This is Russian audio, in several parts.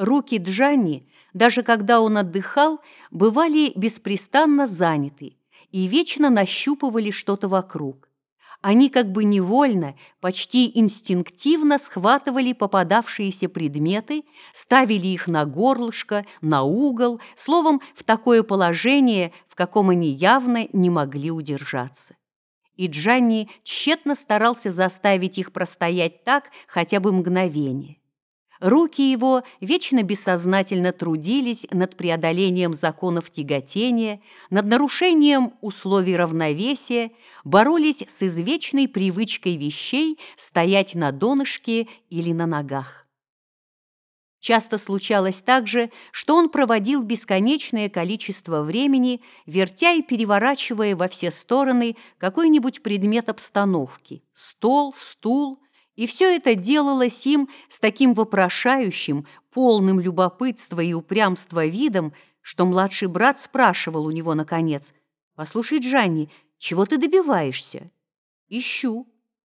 Руки Джанни, даже когда он отдыхал, бывали беспрестанно заняты и вечно нащупывали что-то вокруг. Они как бы невольно, почти инстинктивно схватывали попадавшиеся предметы, ставили их на горлышко, на угол, словом, в такое положение, в каком они явно не могли удержаться. И Джанни тщетно старался заставить их простоять так хотя бы мгновение. Руки его вечно бессознательно трудились над преодолением законов тяготения, над нарушением условий равновесия, боролись с извечной привычкой вещей стоять на донышке или на ногах. Часто случалось также, что он проводил бесконечное количество времени, вертя и переворачивая во все стороны какой-нибудь предмет обстановки – стол, стул – и все это делалось им с таким вопрошающим, полным любопытства и упрямства видом, что младший брат спрашивал у него наконец, «Послушай, Джанни, чего ты добиваешься?» «Ищу».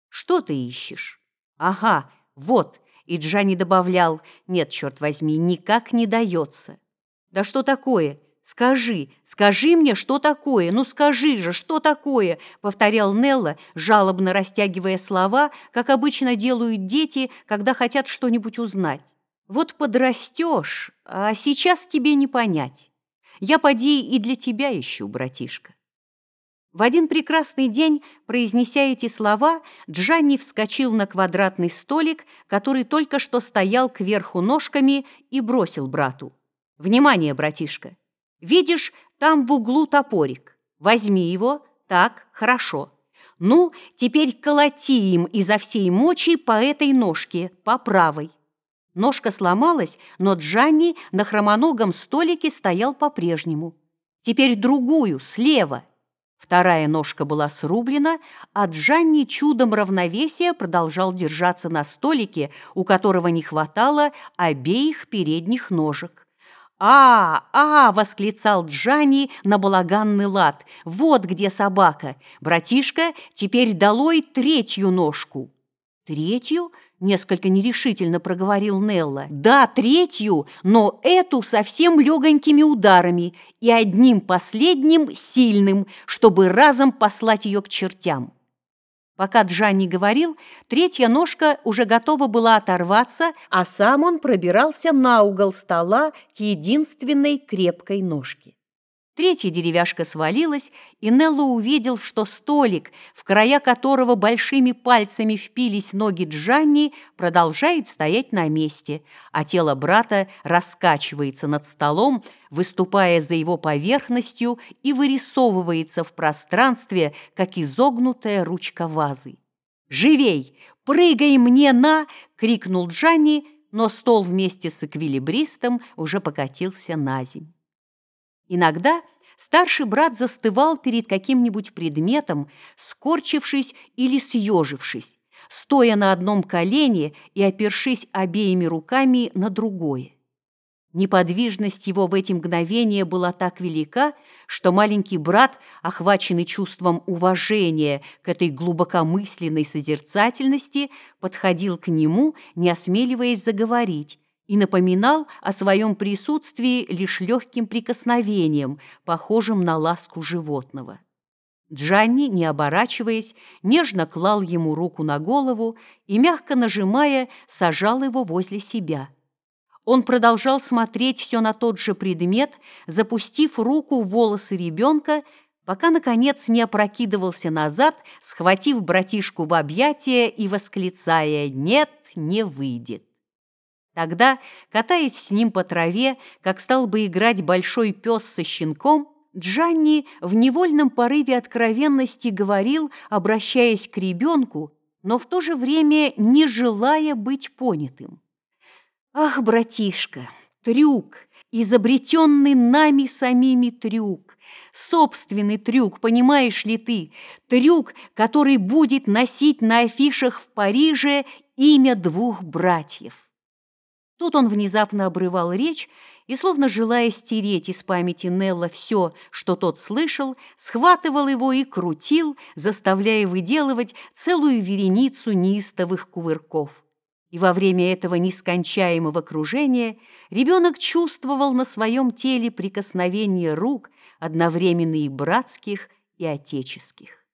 «Что ты ищешь?» «Ага, вот». И Джанни добавлял, «Нет, черт возьми, никак не дается». «Да что такое? «Скажи, скажи мне, что такое? Ну скажи же, что такое?» — повторял Нелла, жалобно растягивая слова, как обычно делают дети, когда хотят что-нибудь узнать. «Вот подрастешь, а сейчас тебе не понять. Я поди и для тебя ищу, братишка». В один прекрасный день, произнеся эти слова, Джанни вскочил на квадратный столик, который только что стоял кверху ножками, и бросил брату. «Внимание, братишка!» Видишь, там в углу топорик. Возьми его. Так, хорошо. Ну, теперь колоти им изо всей мочи по этой ножке, по правой. Ножка сломалась, но Джанни на хромоногом столике стоял по-прежнему. Теперь другую, слева. Вторая ножка была срублена, а Джанни чудом равновесия продолжал держаться на столике, у которого не хватало обеих передних ножек. «А, а!» – восклицал Джани на балаганный лад. «Вот где собака! Братишка, теперь долой третью ножку!» «Третью?» – несколько нерешительно проговорил Нелла. «Да, третью, но эту совсем легонькими ударами и одним последним сильным, чтобы разом послать ее к чертям». Пока Джанни говорил, третья ножка уже готова была оторваться, а сам он пробирался на угол стола к единственной крепкой ножке. Третья деревяшка свалилась, и Нелло увидел, что столик, в края которого большими пальцами впились ноги Джанни, продолжает стоять на месте, а тело брата раскачивается над столом, выступая за его поверхностью и вырисовывается в пространстве, как изогнутая ручка вазы. «Живей! Прыгай мне на!» — крикнул Джанни, но стол вместе с эквилибристом уже покатился на земь. Иногда старший брат застывал перед каким-нибудь предметом, скорчившись или съежившись, стоя на одном колене и опершись обеими руками на другое. Неподвижность его в эти мгновения была так велика, что маленький брат, охваченный чувством уважения к этой глубокомысленной созерцательности, подходил к нему, не осмеливаясь заговорить, и напоминал о своем присутствии лишь легким прикосновением, похожим на ласку животного. Джанни, не оборачиваясь, нежно клал ему руку на голову и, мягко нажимая, сажал его возле себя. Он продолжал смотреть все на тот же предмет, запустив руку в волосы ребенка, пока, наконец, не опрокидывался назад, схватив братишку в объятия и восклицая «Нет, не выйдет». Тогда, катаясь с ним по траве, как стал бы играть большой пес со щенком, Джанни в невольном порыве откровенности говорил, обращаясь к ребенку, но в то же время не желая быть понятым. «Ах, братишка, трюк, изобретенный нами самими трюк, собственный трюк, понимаешь ли ты, трюк, который будет носить на афишах в Париже имя двух братьев». Тут он внезапно обрывал речь и, словно желая стереть из памяти Нелла все, что тот слышал, схватывал его и крутил, заставляя выделывать целую вереницу неистовых кувырков. и во время этого нескончаемого кружения ребенок чувствовал на своем теле прикосновение рук, одновременно и братских, и отеческих.